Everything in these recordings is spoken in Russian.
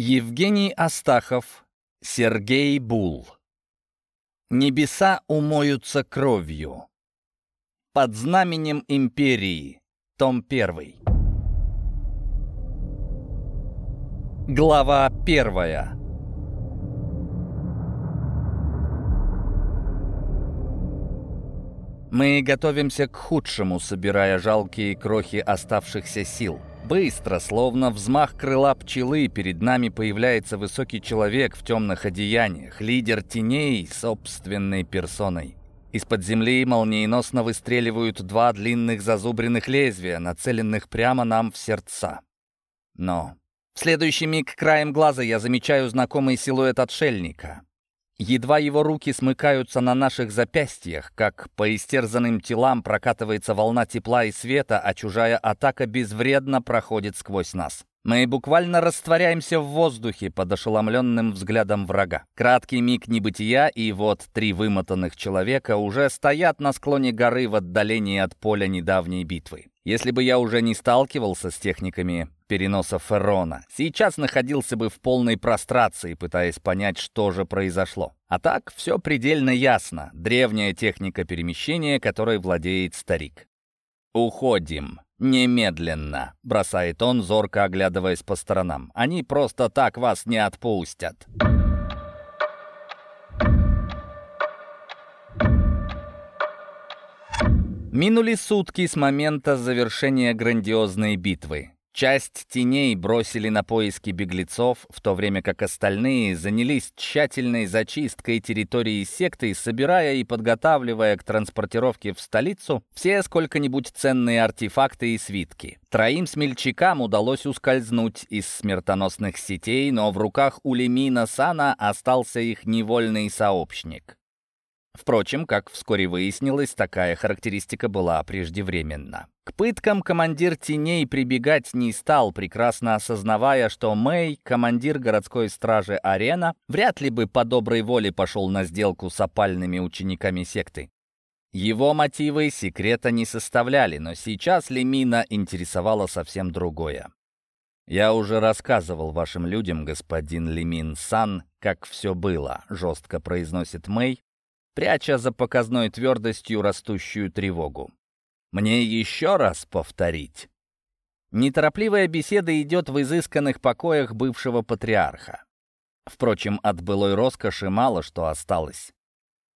Евгений Астахов, Сергей Бул. Небеса умоются кровью. Под знаменем империи. Том 1. Глава первая. Мы готовимся к худшему, собирая жалкие крохи оставшихся сил. Быстро, словно взмах крыла пчелы, перед нами появляется высокий человек в темных одеяниях, лидер теней собственной персоной. Из-под земли молниеносно выстреливают два длинных зазубренных лезвия, нацеленных прямо нам в сердца. Но в следующий миг краем глаза я замечаю знакомый силуэт отшельника. Едва его руки смыкаются на наших запястьях, как по истерзанным телам прокатывается волна тепла и света, а чужая атака безвредно проходит сквозь нас. Мы буквально растворяемся в воздухе под ошеломленным взглядом врага. Краткий миг небытия, и вот три вымотанных человека уже стоят на склоне горы в отдалении от поля недавней битвы. Если бы я уже не сталкивался с техниками переноса Феррона, сейчас находился бы в полной прострации, пытаясь понять, что же произошло. А так, все предельно ясно. Древняя техника перемещения, которой владеет старик. «Уходим. Немедленно», — бросает он, зорко оглядываясь по сторонам. «Они просто так вас не отпустят». Минули сутки с момента завершения грандиозной битвы. Часть теней бросили на поиски беглецов, в то время как остальные занялись тщательной зачисткой территории секты, собирая и подготавливая к транспортировке в столицу все сколько-нибудь ценные артефакты и свитки. Троим смельчакам удалось ускользнуть из смертоносных сетей, но в руках у Лемина Сана остался их невольный сообщник. Впрочем, как вскоре выяснилось, такая характеристика была преждевременна. К пыткам командир теней прибегать не стал, прекрасно осознавая, что Мэй, командир городской стражи Арена, вряд ли бы по доброй воле пошел на сделку с опальными учениками секты. Его мотивы секрета не составляли, но сейчас Лемина интересовало совсем другое. «Я уже рассказывал вашим людям, господин Лемин Сан, как все было», — жестко произносит Мэй, пряча за показной твердостью растущую тревогу. «Мне еще раз повторить». Неторопливая беседа идет в изысканных покоях бывшего патриарха. Впрочем, от былой роскоши мало что осталось.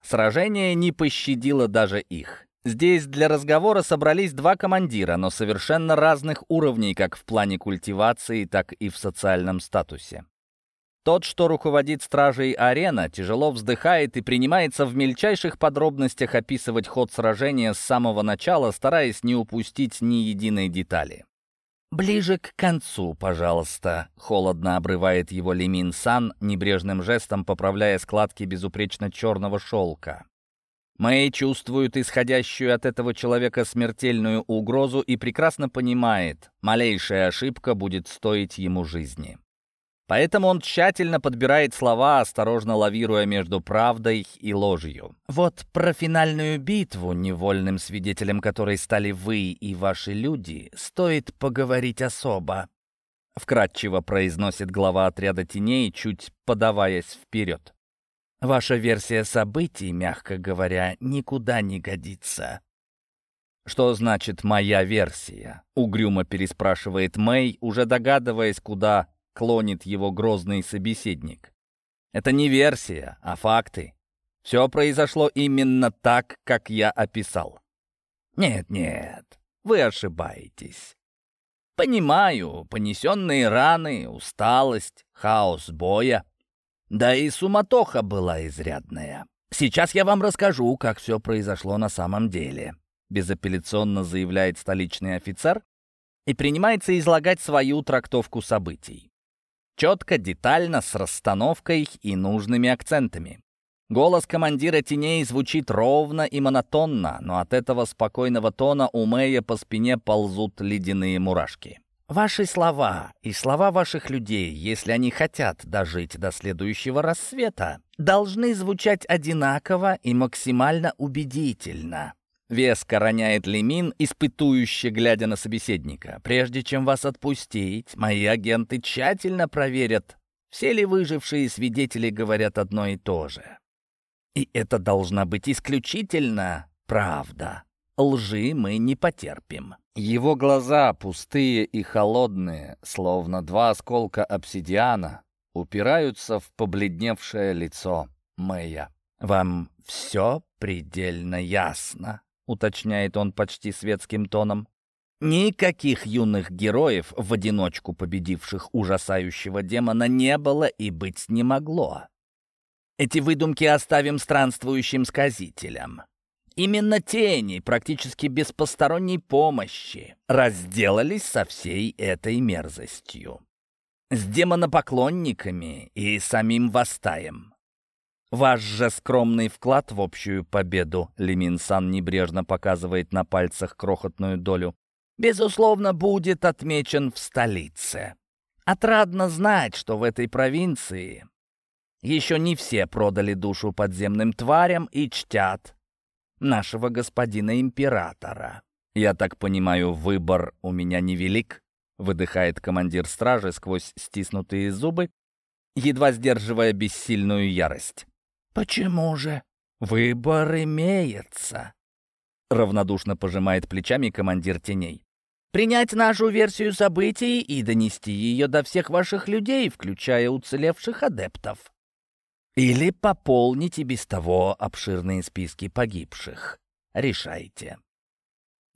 Сражение не пощадило даже их. Здесь для разговора собрались два командира, но совершенно разных уровней как в плане культивации, так и в социальном статусе. Тот, что руководит стражей арена, тяжело вздыхает и принимается в мельчайших подробностях описывать ход сражения с самого начала, стараясь не упустить ни единой детали. «Ближе к концу, пожалуйста», — холодно обрывает его Лемин Сан, небрежным жестом поправляя складки безупречно черного шелка. Мэй чувствует исходящую от этого человека смертельную угрозу и прекрасно понимает, малейшая ошибка будет стоить ему жизни. Поэтому он тщательно подбирает слова, осторожно лавируя между правдой и ложью. Вот про финальную битву, невольным свидетелем которой стали вы и ваши люди, стоит поговорить особо. Вкратчиво произносит глава отряда теней, чуть подаваясь вперед. Ваша версия событий, мягко говоря, никуда не годится. «Что значит «моя версия»?» — угрюмо переспрашивает Мэй, уже догадываясь, куда клонит его грозный собеседник. Это не версия, а факты. Все произошло именно так, как я описал. Нет-нет, вы ошибаетесь. Понимаю, понесенные раны, усталость, хаос боя. Да и суматоха была изрядная. Сейчас я вам расскажу, как все произошло на самом деле. Безапелляционно заявляет столичный офицер и принимается излагать свою трактовку событий. Четко, детально, с расстановкой и нужными акцентами. Голос командира теней звучит ровно и монотонно, но от этого спокойного тона у Мэя по спине ползут ледяные мурашки. Ваши слова и слова ваших людей, если они хотят дожить до следующего рассвета, должны звучать одинаково и максимально убедительно. Веско роняет Лемин, испытующе глядя на собеседника. «Прежде чем вас отпустить, мои агенты тщательно проверят Все ли выжившие свидетели говорят одно и то же? И это должна быть исключительно правда. Лжи мы не потерпим. Его глаза, пустые и холодные, словно два осколка обсидиана, упираются в побледневшее лицо Мэя. «Вам все предельно ясно», — уточняет он почти светским тоном. Никаких юных героев, в одиночку победивших ужасающего демона, не было и быть не могло. Эти выдумки оставим странствующим сказителям. Именно тени, практически без посторонней помощи, разделались со всей этой мерзостью. С демонопоклонниками и самим Вастаем. Ваш же скромный вклад в общую победу, Леминсан небрежно показывает на пальцах крохотную долю, безусловно, будет отмечен в столице. Отрадно знать, что в этой провинции еще не все продали душу подземным тварям и чтят нашего господина императора. «Я так понимаю, выбор у меня невелик?» — выдыхает командир стражи сквозь стиснутые зубы, едва сдерживая бессильную ярость. «Почему же? Выбор имеется!» Равнодушно пожимает плечами командир теней. «Принять нашу версию событий и донести ее до всех ваших людей, включая уцелевших адептов. Или пополните без того обширные списки погибших. Решайте.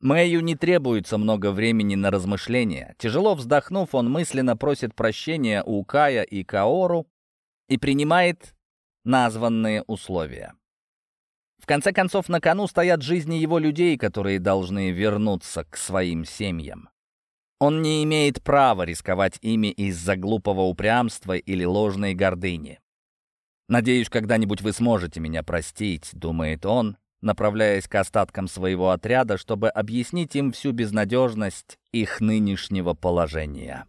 Мэю не требуется много времени на размышления. Тяжело вздохнув, он мысленно просит прощения у Кая и Каору и принимает названные условия. В конце концов, на кону стоят жизни его людей, которые должны вернуться к своим семьям. Он не имеет права рисковать ими из-за глупого упрямства или ложной гордыни. «Надеюсь, когда-нибудь вы сможете меня простить», — думает он, направляясь к остаткам своего отряда, чтобы объяснить им всю безнадежность их нынешнего положения.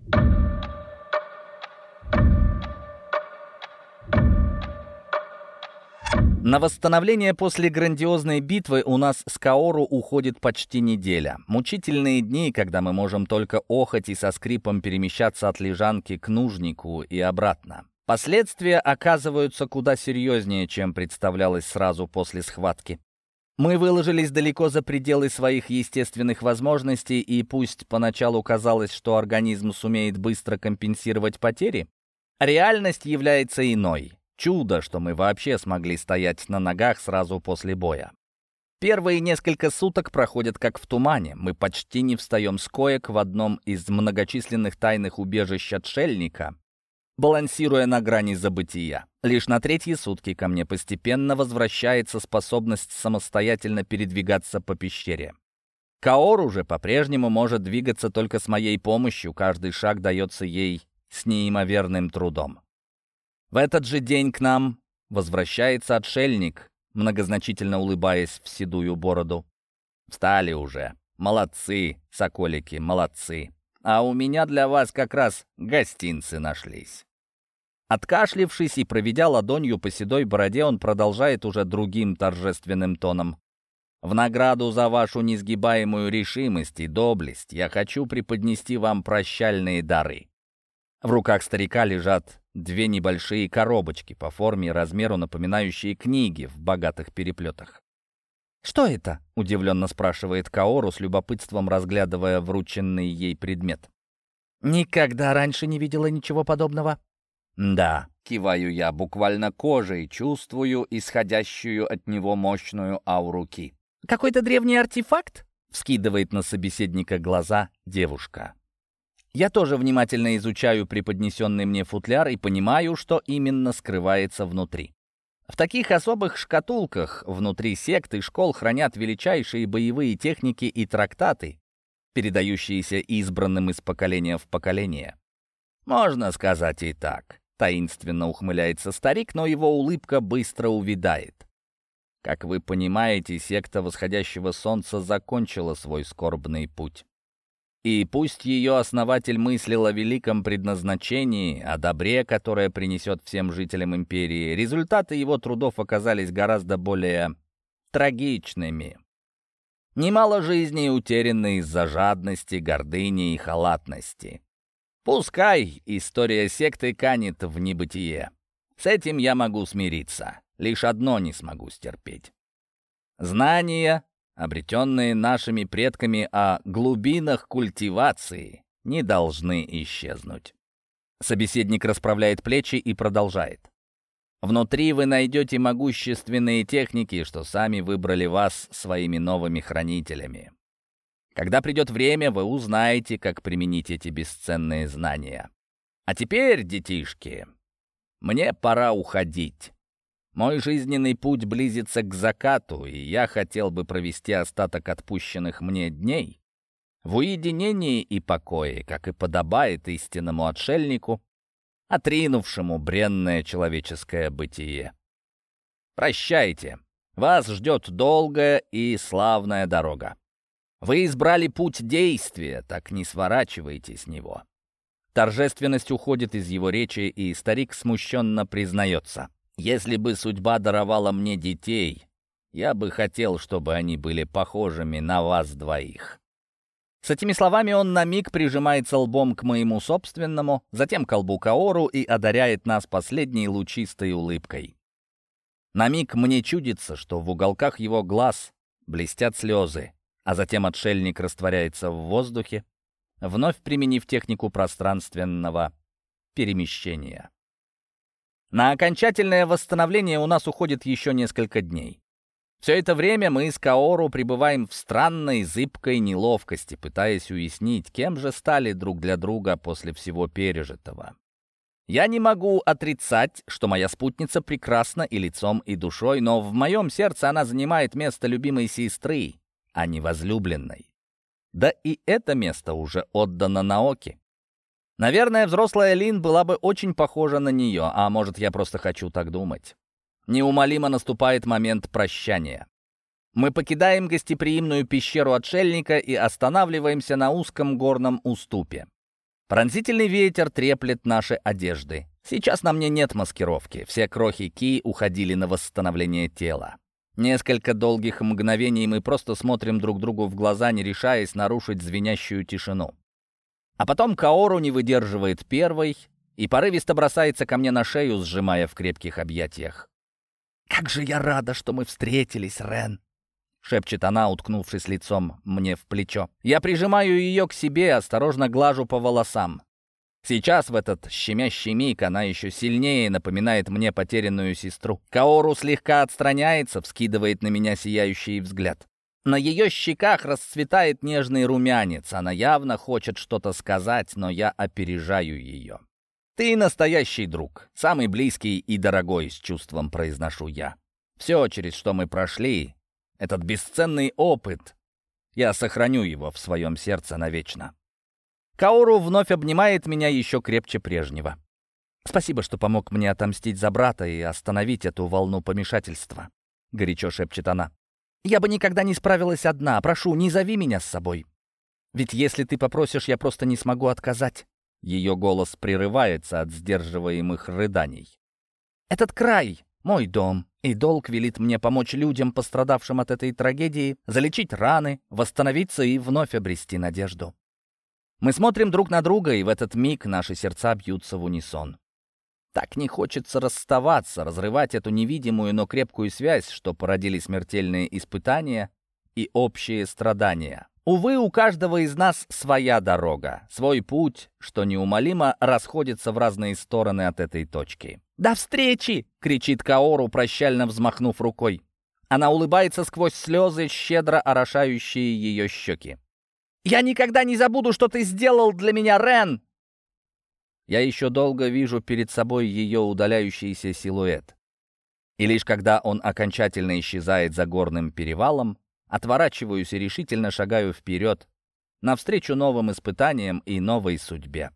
На восстановление после грандиозной битвы у нас с Каору уходит почти неделя. Мучительные дни, когда мы можем только охать и со скрипом перемещаться от лежанки к нужнику и обратно. Последствия оказываются куда серьезнее, чем представлялось сразу после схватки. Мы выложились далеко за пределы своих естественных возможностей, и пусть поначалу казалось, что организм сумеет быстро компенсировать потери, реальность является иной. Чудо, что мы вообще смогли стоять на ногах сразу после боя. Первые несколько суток проходят как в тумане. Мы почти не встаем с коек в одном из многочисленных тайных убежищ отшельника, балансируя на грани забытия. Лишь на третьи сутки ко мне постепенно возвращается способность самостоятельно передвигаться по пещере. Каор уже по-прежнему может двигаться только с моей помощью, каждый шаг дается ей с неимоверным трудом. В этот же день к нам возвращается отшельник, многозначительно улыбаясь в седую бороду. «Встали уже. Молодцы, соколики, молодцы. А у меня для вас как раз гостинцы нашлись». Откашлившись и проведя ладонью по седой бороде, он продолжает уже другим торжественным тоном. «В награду за вашу несгибаемую решимость и доблесть я хочу преподнести вам прощальные дары». В руках старика лежат две небольшие коробочки по форме и размеру, напоминающие книги в богатых переплетах. «Что это?» — удивленно спрашивает Каору, с любопытством разглядывая врученный ей предмет. «Никогда раньше не видела ничего подобного». «Да», — киваю я, буквально кожей чувствую исходящую от него мощную ауру Ки. «Какой-то древний артефакт?» — вскидывает на собеседника глаза девушка. Я тоже внимательно изучаю преподнесенный мне футляр и понимаю, что именно скрывается внутри. В таких особых шкатулках внутри сект и школ хранят величайшие боевые техники и трактаты, передающиеся избранным из поколения в поколение. Можно сказать и так. Таинственно ухмыляется старик, но его улыбка быстро увядает. Как вы понимаете, секта восходящего солнца закончила свой скорбный путь. И пусть ее основатель мыслил о великом предназначении, о добре, которое принесет всем жителям империи, результаты его трудов оказались гораздо более трагичными. Немало жизней утеряно из-за жадности, гордыни и халатности. Пускай история секты канет в небытие. С этим я могу смириться. Лишь одно не смогу стерпеть. Знания, обретенные нашими предками о глубинах культивации, не должны исчезнуть. Собеседник расправляет плечи и продолжает. Внутри вы найдете могущественные техники, что сами выбрали вас своими новыми хранителями. Когда придет время, вы узнаете, как применить эти бесценные знания. А теперь, детишки, мне пора уходить. Мой жизненный путь близится к закату, и я хотел бы провести остаток отпущенных мне дней в уединении и покое, как и подобает истинному отшельнику, отринувшему бренное человеческое бытие. Прощайте, вас ждет долгая и славная дорога. Вы избрали путь действия, так не сворачивайте с него. Торжественность уходит из его речи, и старик смущенно признается. Если бы судьба даровала мне детей, я бы хотел, чтобы они были похожими на вас двоих». С этими словами он на миг прижимается лбом к моему собственному, затем к колбу Каору и одаряет нас последней лучистой улыбкой. На миг мне чудится, что в уголках его глаз блестят слезы, а затем отшельник растворяется в воздухе, вновь применив технику пространственного перемещения. На окончательное восстановление у нас уходит еще несколько дней. Все это время мы с Каору пребываем в странной, зыбкой неловкости, пытаясь уяснить, кем же стали друг для друга после всего пережитого. Я не могу отрицать, что моя спутница прекрасна и лицом, и душой, но в моем сердце она занимает место любимой сестры, а не возлюбленной. Да и это место уже отдано Наоки. Наверное, взрослая Лин была бы очень похожа на нее, а может, я просто хочу так думать. Неумолимо наступает момент прощания. Мы покидаем гостеприимную пещеру отшельника и останавливаемся на узком горном уступе. Пронзительный ветер треплет наши одежды. Сейчас на мне нет маскировки, все крохи ки уходили на восстановление тела. Несколько долгих мгновений мы просто смотрим друг другу в глаза, не решаясь нарушить звенящую тишину. А потом Каору не выдерживает первой и порывисто бросается ко мне на шею, сжимая в крепких объятиях. «Как же я рада, что мы встретились, Рен!» — шепчет она, уткнувшись лицом мне в плечо. Я прижимаю ее к себе, осторожно глажу по волосам. Сейчас, в этот щемящий миг, она еще сильнее напоминает мне потерянную сестру. Каору слегка отстраняется, вскидывает на меня сияющий взгляд. На ее щеках расцветает нежный румянец. Она явно хочет что-то сказать, но я опережаю ее. «Ты настоящий друг, самый близкий и дорогой», — с чувством произношу я. «Все, через что мы прошли, этот бесценный опыт, я сохраню его в своем сердце навечно». Каору вновь обнимает меня еще крепче прежнего. «Спасибо, что помог мне отомстить за брата и остановить эту волну помешательства», — горячо шепчет она. Я бы никогда не справилась одна. Прошу, не зови меня с собой. Ведь если ты попросишь, я просто не смогу отказать». Ее голос прерывается от сдерживаемых рыданий. «Этот край — мой дом, и долг велит мне помочь людям, пострадавшим от этой трагедии, залечить раны, восстановиться и вновь обрести надежду». Мы смотрим друг на друга, и в этот миг наши сердца бьются в унисон. Так не хочется расставаться, разрывать эту невидимую, но крепкую связь, что породили смертельные испытания и общие страдания. Увы, у каждого из нас своя дорога, свой путь, что неумолимо расходится в разные стороны от этой точки. «До встречи!» — кричит Каору, прощально взмахнув рукой. Она улыбается сквозь слезы, щедро орошающие ее щеки. «Я никогда не забуду, что ты сделал для меня, Рен!» Я еще долго вижу перед собой ее удаляющийся силуэт. И лишь когда он окончательно исчезает за горным перевалом, отворачиваюсь и решительно шагаю вперед, навстречу новым испытаниям и новой судьбе.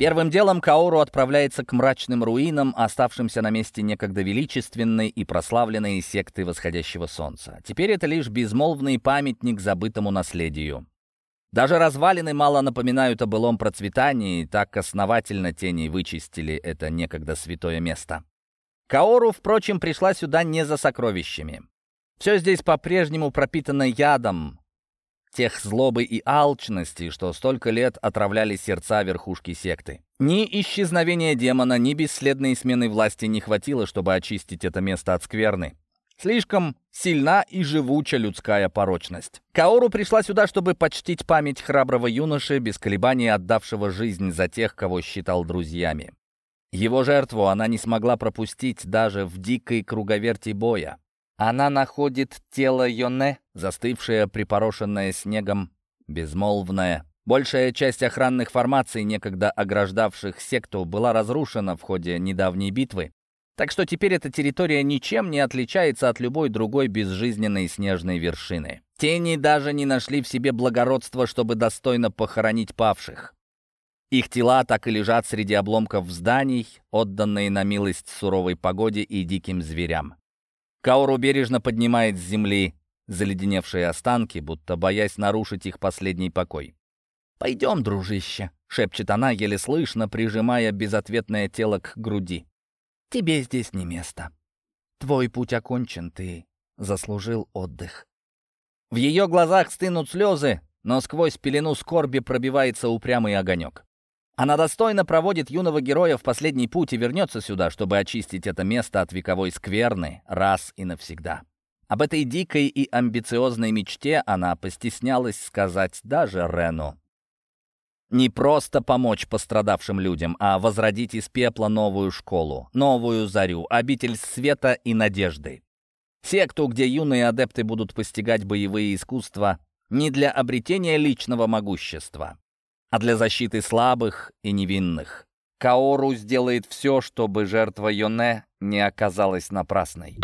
Первым делом Каору отправляется к мрачным руинам, оставшимся на месте некогда величественной и прославленной секты восходящего солнца. Теперь это лишь безмолвный памятник забытому наследию. Даже развалины мало напоминают о былом процветании, так основательно тени вычистили это некогда святое место. Каору, впрочем, пришла сюда не за сокровищами. Все здесь по-прежнему пропитано ядом, тех злобы и алчности, что столько лет отравляли сердца верхушки секты. Ни исчезновения демона, ни бесследной смены власти не хватило, чтобы очистить это место от скверны. Слишком сильна и живуча людская порочность. Каору пришла сюда, чтобы почтить память храброго юноши, без колебаний отдавшего жизнь за тех, кого считал друзьями. Его жертву она не смогла пропустить даже в дикой круговерти боя. Она находит тело Йоне, застывшее, припорошенное снегом, безмолвное. Большая часть охранных формаций, некогда ограждавших секту, была разрушена в ходе недавней битвы, так что теперь эта территория ничем не отличается от любой другой безжизненной снежной вершины. Тени даже не нашли в себе благородства, чтобы достойно похоронить павших. Их тела так и лежат среди обломков зданий, отданные на милость суровой погоде и диким зверям. Кауру бережно поднимает с земли заледеневшие останки, будто боясь нарушить их последний покой. «Пойдем, дружище», — шепчет она, еле слышно, прижимая безответное тело к груди. «Тебе здесь не место. Твой путь окончен, ты заслужил отдых». В ее глазах стынут слезы, но сквозь пелену скорби пробивается упрямый огонек. Она достойно проводит юного героя в последний путь и вернется сюда, чтобы очистить это место от вековой скверны раз и навсегда. Об этой дикой и амбициозной мечте она постеснялась сказать даже Рену. Не просто помочь пострадавшим людям, а возродить из пепла новую школу, новую зарю, обитель света и надежды. Секту, где юные адепты будут постигать боевые искусства не для обретения личного могущества, а для защиты слабых и невинных. Каору сделает все, чтобы жертва Йоне не оказалась напрасной.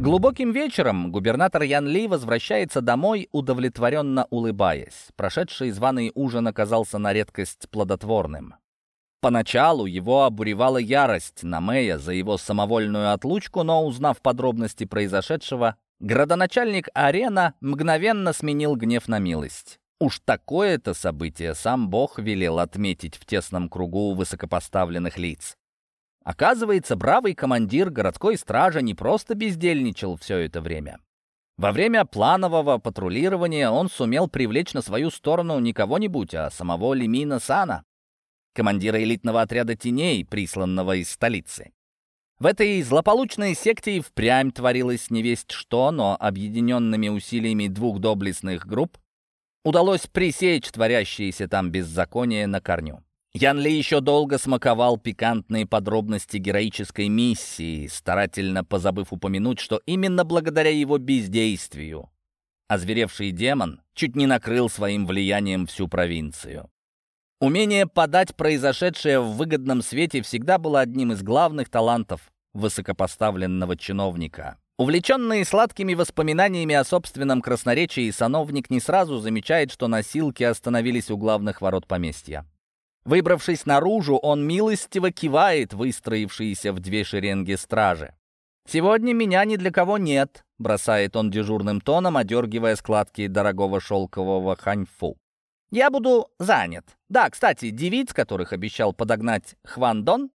Глубоким вечером губернатор Ян Ли возвращается домой, удовлетворенно улыбаясь. Прошедший званый ужин оказался на редкость плодотворным. Поначалу его обуревала ярость на Мэя за его самовольную отлучку, но, узнав подробности произошедшего, Градоначальник Арена мгновенно сменил гнев на милость. Уж такое-то событие сам Бог велел отметить в тесном кругу высокопоставленных лиц. Оказывается, бравый командир городской стражи не просто бездельничал все это время. Во время планового патрулирования он сумел привлечь на свою сторону не кого-нибудь, а самого Лемина Сана, командира элитного отряда теней, присланного из столицы. В этой злополучной секте и впрямь творилось невесть что, но объединенными усилиями двух доблестных групп удалось пресечь творящиеся там беззаконие на корню. Ян Ли еще долго смаковал пикантные подробности героической миссии, старательно позабыв упомянуть, что именно благодаря его бездействию озверевший демон чуть не накрыл своим влиянием всю провинцию. Умение подать произошедшее в выгодном свете всегда было одним из главных талантов высокопоставленного чиновника. Увлеченный сладкими воспоминаниями о собственном красноречии, сановник не сразу замечает, что носилки остановились у главных ворот поместья. Выбравшись наружу, он милостиво кивает выстроившиеся в две шеренги стражи. «Сегодня меня ни для кого нет», — бросает он дежурным тоном, одергивая складки дорогого шелкового ханьфу. Я буду занят. Да, кстати, девиц, которых обещал подогнать Хван Дон,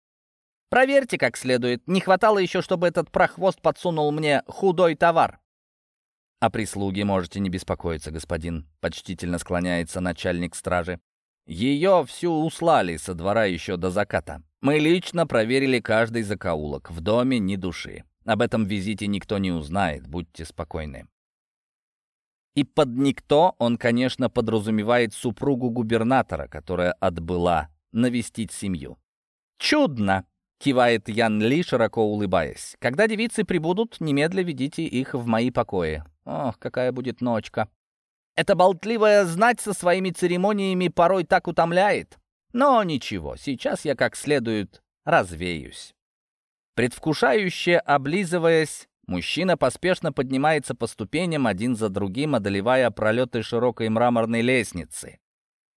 проверьте как следует. Не хватало еще, чтобы этот прохвост подсунул мне худой товар. О прислуге можете не беспокоиться, господин, почтительно склоняется начальник стражи. Ее всю услали со двора еще до заката. Мы лично проверили каждый закоулок. В доме ни души. Об этом визите никто не узнает, будьте спокойны. И под никто он, конечно, подразумевает супругу губернатора, которая отбыла навестить семью. «Чудно!» — кивает Ян Ли, широко улыбаясь. «Когда девицы прибудут, немедля ведите их в мои покои. Ох, какая будет ночка!» Эта болтливая знать со своими церемониями порой так утомляет. Но ничего, сейчас я как следует развеюсь. Предвкушающе облизываясь, Мужчина поспешно поднимается по ступеням один за другим, одолевая пролеты широкой мраморной лестницы.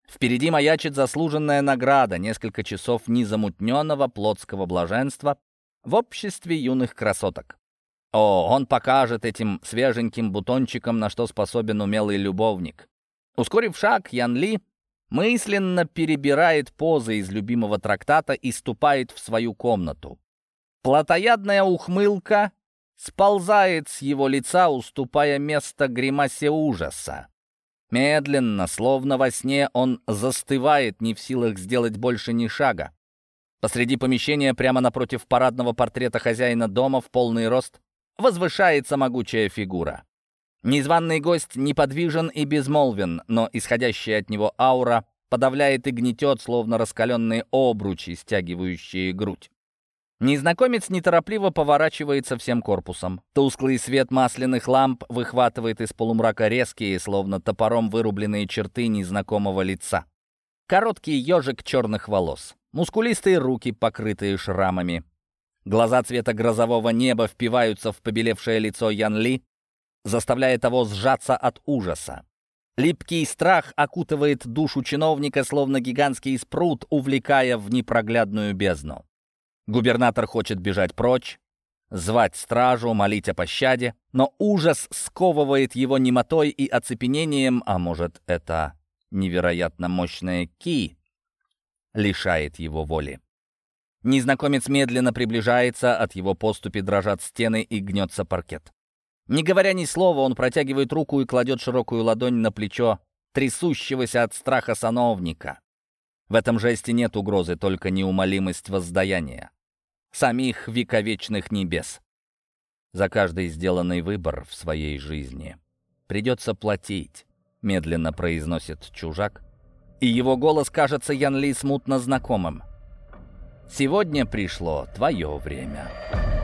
Впереди маячит заслуженная награда, несколько часов незамутненного плотского блаженства в обществе юных красоток. О, он покажет этим свеженьким бутончикам, на что способен умелый любовник. Ускорив шаг, Ян Ли мысленно перебирает позы из любимого трактата и ступает в свою комнату. Платоядная ухмылка сползает с его лица, уступая место гримасе ужаса. Медленно, словно во сне, он застывает, не в силах сделать больше ни шага. Посреди помещения, прямо напротив парадного портрета хозяина дома в полный рост, возвышается могучая фигура. Незваный гость неподвижен и безмолвен, но исходящая от него аура подавляет и гнетет, словно раскаленные обручи, стягивающие грудь. Незнакомец неторопливо поворачивается всем корпусом. Тусклый свет масляных ламп выхватывает из полумрака резкие, словно топором вырубленные черты незнакомого лица. Короткий ежик черных волос, мускулистые руки, покрытые шрамами. Глаза цвета грозового неба впиваются в побелевшее лицо Ян Ли, заставляя того сжаться от ужаса. Липкий страх окутывает душу чиновника, словно гигантский спрут, увлекая в непроглядную бездну. Губернатор хочет бежать прочь, звать стражу, молить о пощаде, но ужас сковывает его немотой и оцепенением, а может, это невероятно мощная ки лишает его воли. Незнакомец медленно приближается, от его поступи дрожат стены и гнется паркет. Не говоря ни слова, он протягивает руку и кладет широкую ладонь на плечо трясущегося от страха сановника. В этом жесте нет угрозы, только неумолимость воздаяния. Самих вековечных небес. За каждый сделанный выбор в своей жизни придется платить, медленно произносит чужак, и его голос кажется Ян Ли смутно знакомым. «Сегодня пришло твое время».